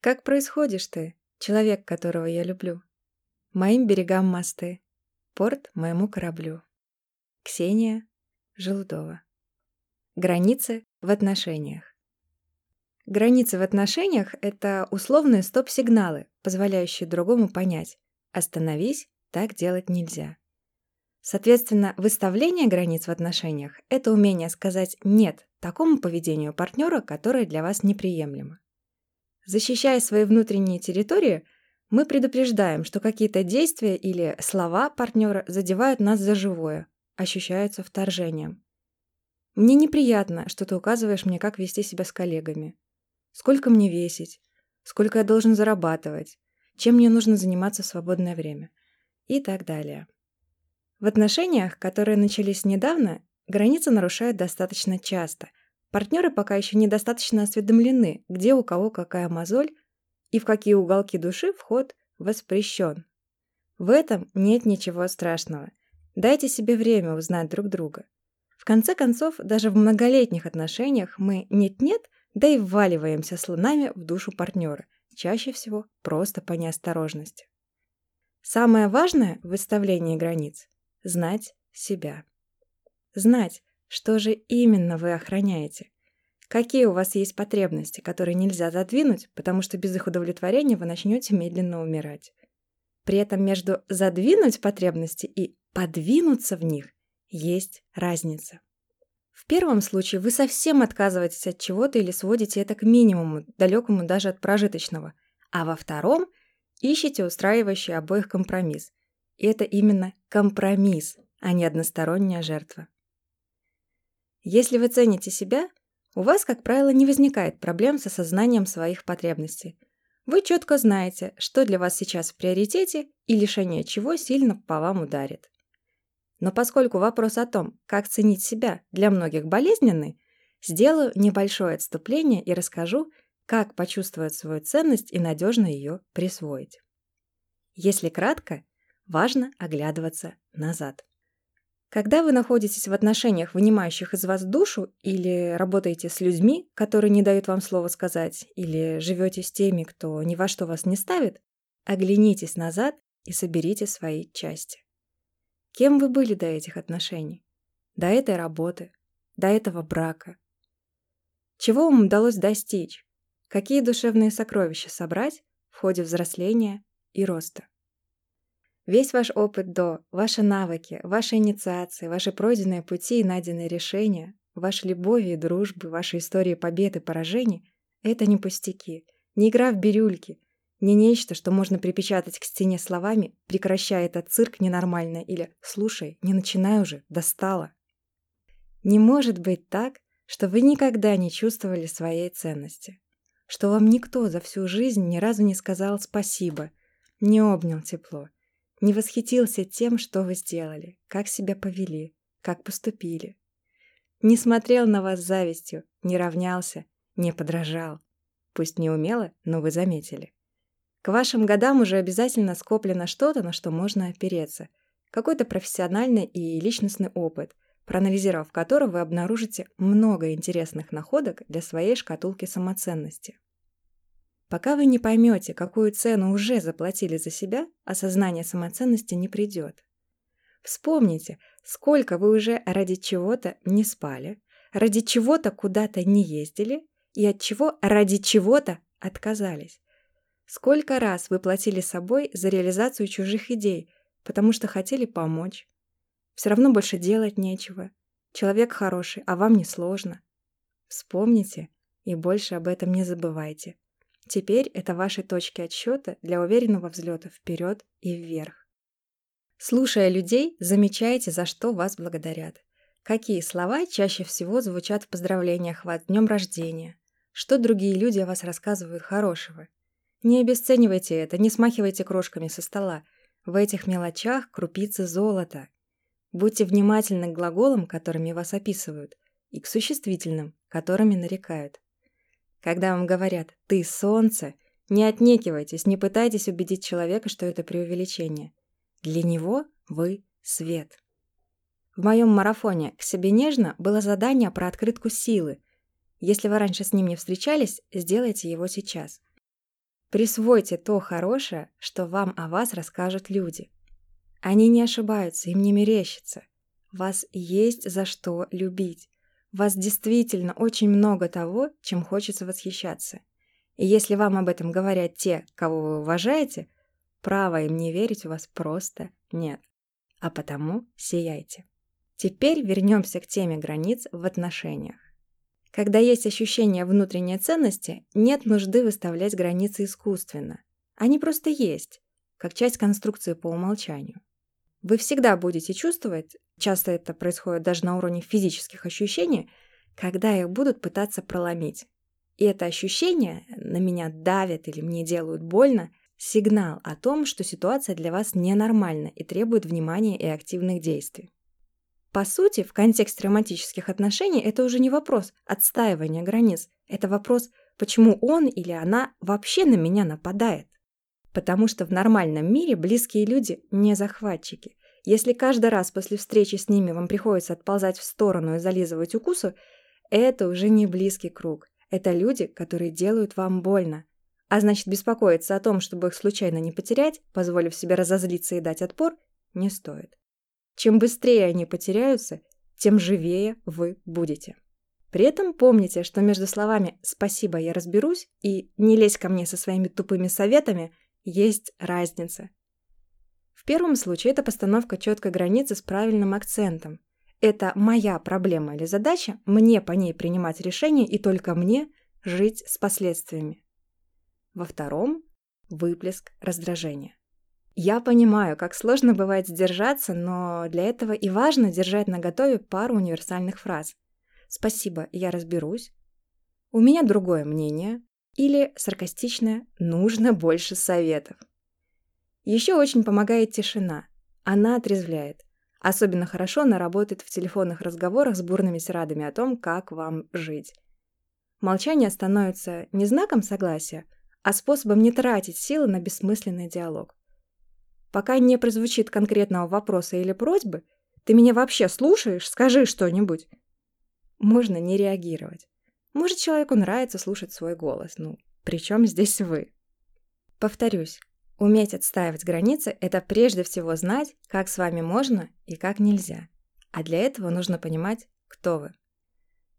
Как происходишь ты, человек, которого я люблю? Моим берегам мосты, порт моему кораблю. Ксения Желудова. Границы в отношениях. Границы в отношениях — это условные стоп-сигналы, позволяющие другому понять «остановись, так делать нельзя». Соответственно, выставление границ в отношениях – это умение сказать «нет» такому поведению партнера, которое для вас неприемлемо. Защищая свои внутренние территории, мы предупреждаем, что какие-то действия или слова партнера задевают нас за живое, ощущаются вторжением. Мне неприятно, что ты указываешь мне, как вести себя с коллегами. Сколько мне весить? Сколько я должен зарабатывать? Чем мне нужно заниматься в свободное время? И так далее. В отношениях, которые начались недавно, границы нарушают достаточно часто. Партнеры пока еще недостаточно осведомлены, где у кого какая мозоль и в какие уголки души вход воспрещен. В этом нет ничего страшного. Дайте себе время узнать друг друга. В конце концов, даже в многолетних отношениях мы нет-нет, да и вваливаемся слонами в душу партнера, чаще всего просто по неосторожности. Самое важное в выставлении границ знать себя. Знать, что же именно вы охраняете. Какие у вас есть потребности, которые нельзя задвинуть, потому что без их удовлетворения вы начнете медленно умирать. При этом между задвинуть потребности и подвинуться в них есть разница. В первом случае вы совсем отказываетесь от чего-то или сводите это к минимуму, далекому даже от прожиточного, а во втором ищете устраивающий обоих компромисс, и это именно компромисс, а не односторонняя жертва. Если вы цените себя, у вас, как правило, не возникает проблем с осознанием своих потребностей. Вы четко знаете, что для вас сейчас в приоритете и лишение чего сильно по вам ударит. Но поскольку вопрос о том, как ценить себя, для многих болезненный, сделаю небольшое отступление и расскажу, как почувствовать свою ценность и надежно ее присвоить. Если кратко, важно оглядываться назад. Когда вы находитесь в отношениях, вынимающих из вас душу, или работаете с людьми, которые не дают вам слова сказать, или живете с теми, кто ни во что вас не ставит, оглянитесь назад и соберите свои части. Кем вы были до этих отношений? До этой работы? До этого брака? Чего вам удалось достичь? Какие душевные сокровища собрать в ходе взросления и роста? Весь ваш опыт до, ваши навыки, ваши инициации, ваши пройденные пути и найденные решения, ваши любови и дружбы, ваши истории побед и поражений — это не пустяки, не игра в бирюльки, не нечто, что можно припечатать к стене словами «прекращай этот цирк ненормально» или «слушай, не начинай уже, достало». Не может быть так, что вы никогда не чувствовали своей ценности, что вам никто за всю жизнь ни разу не сказал спасибо, не обнял тепло, не восхитился тем, что вы сделали, как себя повели, как поступили. Не смотрел на вас завистью, не равнялся, не подражал. Пусть не умело, но вы заметили. К вашим годам уже обязательно скоплено что-то, на что можно опереться. Какой-то профессиональный и личностный опыт, проанализировав который вы обнаружите много интересных находок для своей шкатулки самоценности. Пока вы не поймете, какую цену уже заплатили за себя, осознание самоценности не придет. Вспомните, сколько вы уже ради чего-то не спали, ради чего-то куда-то не ездили и от чего ради чего-то отказались. Сколько раз вы платили собой за реализацию чужих идей, потому что хотели помочь. Все равно больше делать нечего. Человек хороший, а вам не сложно. Вспомните и больше об этом не забывайте. Теперь это ваши точки отсчета для уверенного взлета вперед и вверх. Слушая людей, замечайте, за что вас благодарят. Какие слова чаще всего звучат в поздравлениях вас днем рождения? Что другие люди о вас рассказывают хорошего? Не обесценивайте это, не смахивайте крошками со стола. В этих мелочах крупицы золота. Будьте внимательны к глаголам, которыми вас описывают, и к существительным, которыми нарекают. Когда вам говорят «ты солнце», не отнекивайтесь, не пытайтесь убедить человека, что это преувеличение. Для него вы свет. В моем марафоне «К себе нежно» было задание про открытку силы. Если вы раньше с ним не встречались, сделайте его сейчас. Присвойте то хорошее, что вам о вас расскажут люди. Они не ошибаются, им не мерещится. Вас есть за что любить. Вас действительно очень много того, чем хочется восхищаться. И если вам об этом говорят те, кого вы уважаете, права им не верить у вас просто нет. А потому сияйте. Теперь вернемся к теме границ в отношениях. Когда есть ощущение внутренней ценности, нет нужды выставлять границы искусственно. Они просто есть, как часть конструкции по умолчанию. Вы всегда будете чувствовать, часто это происходит даже на уровне физических ощущений, когда их будут пытаться проломить. И это ощущение на меня давит или мне делают больно, сигнал о том, что ситуация для вас ненормальна и требует внимания и активных действий. По сути, в контексте романтических отношений это уже не вопрос отстаивания границ, это вопрос, почему он или она вообще на меня нападает. Потому что в нормальном мире близкие люди не захватчики. Если каждый раз после встречи с ними вам приходится отползать в сторону и зализывать укусы, это уже не близкий круг. Это люди, которые делают вам больно. А значит, беспокоиться о том, чтобы их случайно не потерять, позволив себе разозлиться и дать отпор, не стоит. Чем быстрее они потеряются, тем живее вы будете. При этом помните, что между словами «спасибо, я разберусь» и «не лезь ко мне со своими тупыми советами» есть разница. Первом случае это постановка четкой границы с правильным акцентом. Это моя проблема или задача, мне по ней принимать решения и только мне жить с последствиями. Во втором – выплеск раздражения. Я понимаю, как сложно бывает сдержаться, но для этого и важно держать наготове пару универсальных фраз. «Спасибо, я разберусь», «У меня другое мнение», или саркастичное «нужно больше советов». Еще очень помогает тишина. Она отрезвляет. Особенно хорошо она работает в телефонных разговорах с бурными тирадами о том, как вам жить. Молчание становится не знаком согласия, а способом не тратить силы на бессмысленный диалог. Пока не прозвучит конкретного вопроса или просьбы, ты меня вообще слушаешь? Скажи что-нибудь. Можно не реагировать. Может, человеку нравится слушать свой голос. Ну, при чем здесь вы? Повторюсь, уметь отстаивать границы – это прежде всего знать, как с вами можно и как нельзя. А для этого нужно понимать, кто вы.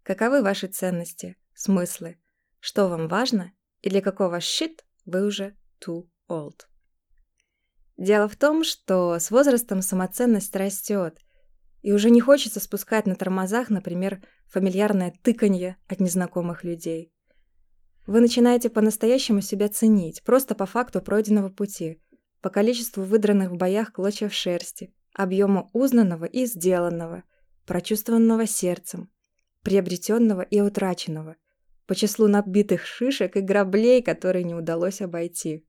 Каковы ваши ценности, смыслы, что вам важно и для какого щит вы уже too old. Дело в том, что с возрастом самоценность растет, и уже не хочется спускать на тормозах, например, фамильярное тыканье от незнакомых людей. Вы начинаете по-настоящему себя ценить, просто по факту пройденного пути, по количеству выдранных в боях клочьев шерсти, объему узнанного и сделанного, прочувствованного сердцем, приобретенного и утраченного, по числу набитых шишек и граблей, которые не удалось обойти.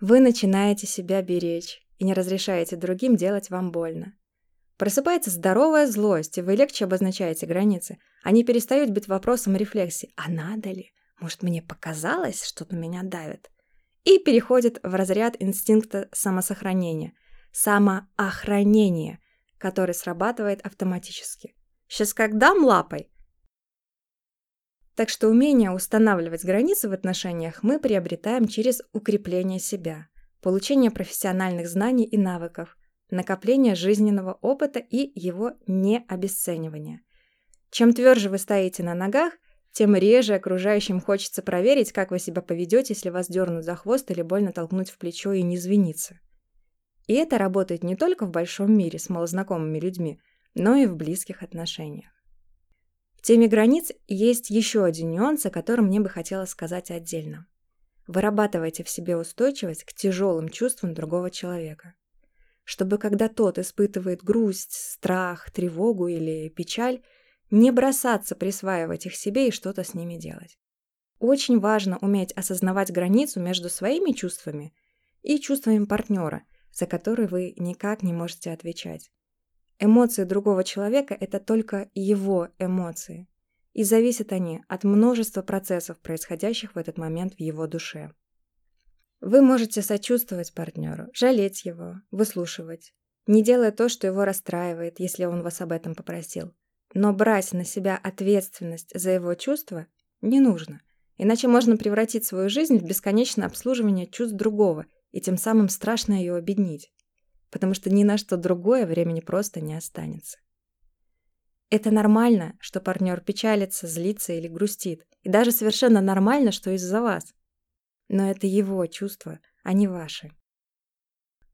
Вы начинаете себя беречь и не разрешаете другим делать вам больно. Просыпается здоровая злость, и вы легче обозначаете границы. Они перестают быть вопросом рефлексии. А надо ли? Может, мне показалось, что на меня давит? И переходит в разряд инстинкта самосохранения. Самоохранения, который срабатывает автоматически. Сейчас как дам лапой? Так что умение устанавливать границы в отношениях мы приобретаем через укрепление себя, получение профессиональных знаний и навыков – накопление жизненного опыта и его необесценивание. Чем тверже вы стоите на ногах, тем реже окружающим хочется проверить, как вы себя поведете, если вас дернут за хвост или больно толкнуть в плечо и не звениться. И это работает не только в большом мире с малознакомыми людьми, но и в близких отношениях. В теме границ есть еще один нюанс, о котором мне бы хотелось сказать отдельно. Вырабатывайте в себе устойчивость к тяжелым чувствам другого человека чтобы когда тот испытывает грусть, страх, тревогу или печаль, не бросаться присваивать их себе и что-то с ними делать. Очень важно уметь осознавать границу между своими чувствами и чувствами партнера, за которые вы никак не можете отвечать. Эмоции другого человека – это только его эмоции, и зависят они от множества процессов, происходящих в этот момент в его душе. Вы можете сочувствовать партнеру, жалеть его, выслушивать, не делая то, что его расстраивает, если он вас об этом попросил. Но брать на себя ответственность за его чувства не нужно. Иначе можно превратить свою жизнь в бесконечное обслуживание чувств другого и тем самым страшно ее обеднить. Потому что ни на что другое времени просто не останется. Это нормально, что партнер печалится, злится или грустит. И даже совершенно нормально, что из-за вас. Но это его чувства, а не ваши.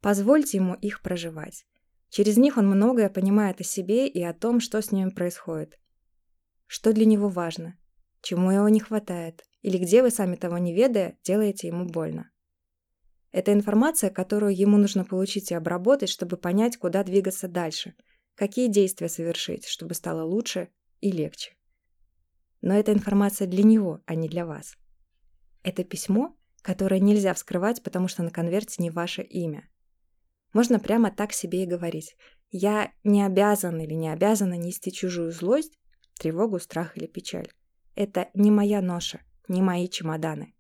Позвольте ему их проживать. Через них он многое понимает о себе и о том, что с ним происходит. Что для него важно, чему его не хватает, или где вы, сами того не ведая, делаете ему больно. Это информация, которую ему нужно получить и обработать, чтобы понять, куда двигаться дальше, какие действия совершить, чтобы стало лучше и легче. Но это информация для него, а не для вас. Это письмо, которое нельзя вскрывать, потому что на конверте не ваше имя. Можно прямо так себе и говорить. Я не обязан или не обязана нести чужую злость, тревогу, страх или печаль. Это не моя ноша, не мои чемоданы.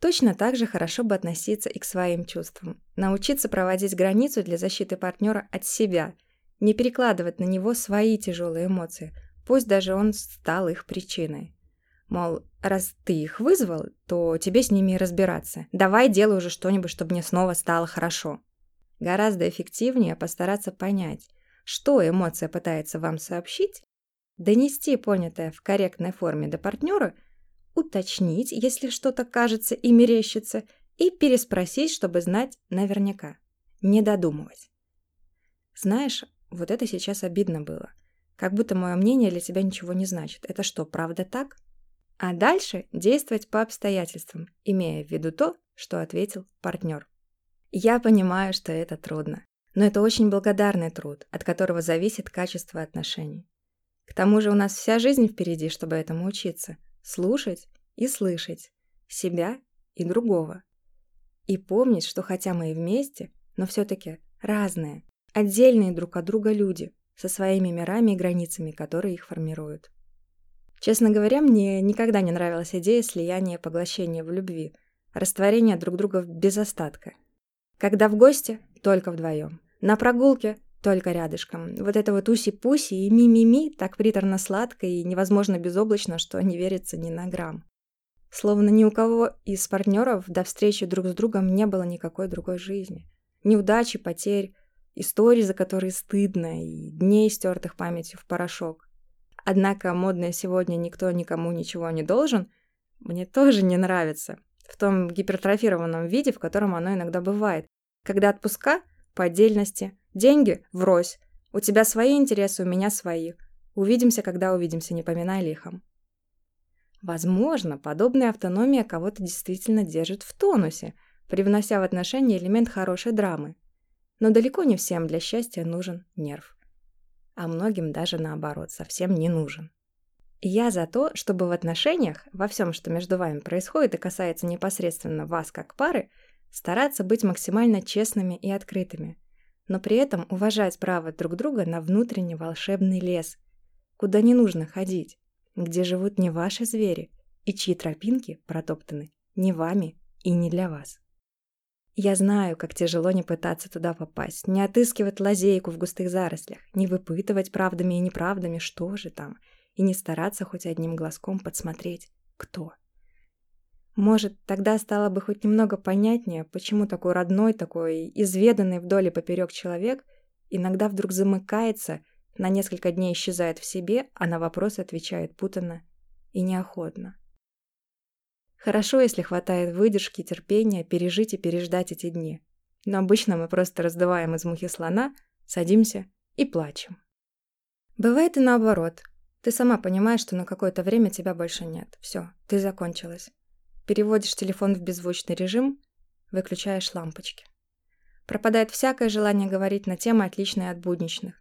Точно так же хорошо бы относиться и к своим чувствам. Научиться проводить границу для защиты партнера от себя. Не перекладывать на него свои тяжелые эмоции, пусть даже он стал их причиной. Мол, раз ты их вызвал, то тебе с ними разбираться. Давай делай уже что-нибудь, чтобы мне снова стало хорошо. Гораздо эффективнее постараться понять, что эмоция пытается вам сообщить, донести понятое в корректной форме до партнера, уточнить, если что-то кажется и мерещится, и переспросить, чтобы знать наверняка. Не додумывать. Знаешь, вот это сейчас обидно было. Как будто мое мнение для тебя ничего не значит. Это что, правда так? А дальше действовать по обстоятельствам, имея в виду то, что ответил партнер. Я понимаю, что это трудно, но это очень благодарный труд, от которого зависит качество отношений. К тому же у нас вся жизнь впереди, чтобы этому учиться. Слушать и слышать. Себя и другого. И помнить, что хотя мы и вместе, но все-таки разные, отдельные друг от друга люди, со своими мирами и границами, которые их формируют. Честно говоря, мне никогда не нравилась идея слияния и поглощения в любви, растворения друг друга без остатка – когда в гости – только вдвоем. На прогулке – только рядышком. Вот это вот уси-пуси и ми-ми-ми так приторно-сладко и невозможно безоблачно, что не верится ни на грамм. Словно ни у кого из партнеров до встречи друг с другом не было никакой другой жизни. Неудачи, потерь, историй, за которые стыдно, и дней, стертых памятью в порошок. Однако модное сегодня «никто никому ничего не должен» мне тоже не нравится в том гипертрофированном виде, в котором оно иногда бывает. Когда отпуска по отдельности, деньги врозь. У тебя свои интересы, у меня свои. Увидимся, когда увидимся, не поминай лихом. Возможно, подобная автономия кого-то действительно держит в тонусе, привнося в отношения элемент хорошей драмы. Но далеко не всем для счастья нужен нерв. А многим даже наоборот, совсем не нужен. Я за то, чтобы в отношениях, во всем, что между вами происходит и касается непосредственно вас как пары, стараться быть максимально честными и открытыми, но при этом уважать право друг друга на внутренний волшебный лес, куда не нужно ходить, где живут не ваши звери и чьи тропинки протоптаны не вами и не для вас. Я знаю, как тяжело не пытаться туда попасть, не отыскивать лазейку в густых зарослях, не выпытывать правдами и неправдами, что же там – и не стараться хоть одним глазком подсмотреть, кто. Может, тогда стало бы хоть немного понятнее, почему такой родной, такой изведанный вдоль и поперек человек иногда вдруг замыкается, на несколько дней исчезает в себе, а на вопросы отвечает путанно и неохотно. Хорошо, если хватает выдержки, терпения пережить и переждать эти дни. Но обычно мы просто раздуваем из мухи слона, садимся и плачем. Бывает и наоборот – ты сама понимаешь, что на какое-то время тебя больше нет. Все, ты закончилась. Переводишь телефон в беззвучный режим, выключаешь лампочки. Пропадает всякое желание говорить на темы, отличные от будничных.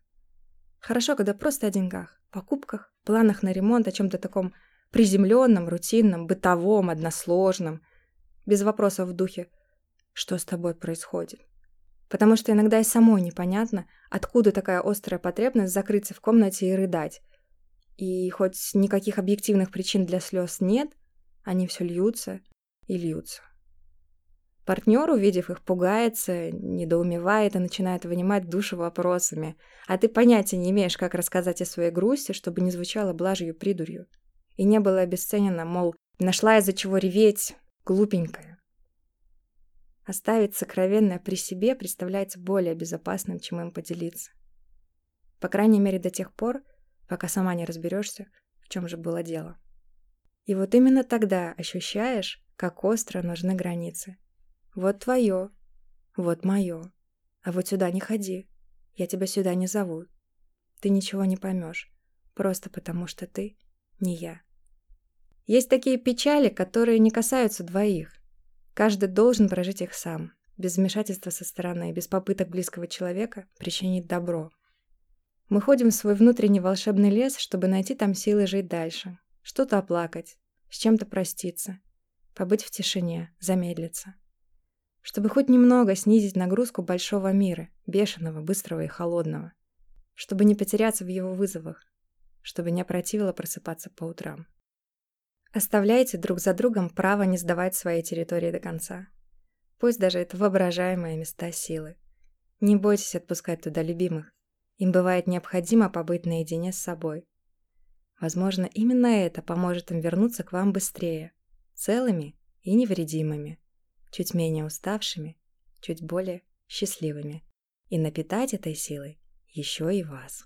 Хорошо, когда просто о деньгах, покупках, планах на ремонт, о чем-то таком приземленном, рутинном, бытовом, односложном, без вопросов в духе «Что с тобой происходит?». Потому что иногда и самой непонятно, откуда такая острая потребность закрыться в комнате и рыдать, и хоть никаких объективных причин для слез нет, они все льются и льются. Партнер, увидев их, пугается, недоумевает и начинает вынимать душу вопросами, а ты понятия не имеешь, как рассказать о своей грусти, чтобы не звучало блажью придурью. И не было обесценено, мол, Нашла из-за чего реветь, глупенькая. Оставить сокровенное при себе представляется более безопасным, чем им поделиться. По крайней мере, до тех пор, пока сама не разберешься, в чем же было дело. И вот именно тогда ощущаешь, как остро нужны границы. Вот твое, вот мое. А вот сюда не ходи. Я тебя сюда не зову. Ты ничего не поймешь. Просто потому что ты не я. Есть такие печали, которые не касаются двоих. Каждый должен прожить их сам, без вмешательства со стороны, без попыток близкого человека причинить добро. Мы ходим в свой внутренний волшебный лес, чтобы найти там силы жить дальше, что-то оплакать, с чем-то проститься, побыть в тишине, замедлиться. Чтобы хоть немного снизить нагрузку большого мира, бешеного, быстрого и холодного. Чтобы не потеряться в его вызовах. Чтобы не опротивило просыпаться по утрам. Оставляйте друг за другом право не сдавать свои территории до конца. Пусть даже это воображаемые места силы. Не бойтесь отпускать туда любимых. Им бывает необходимо побыть наедине с собой. Возможно, именно это поможет им вернуться к вам быстрее, целыми и невредимыми, чуть менее уставшими, чуть более счастливыми и напитать этой силой еще и вас.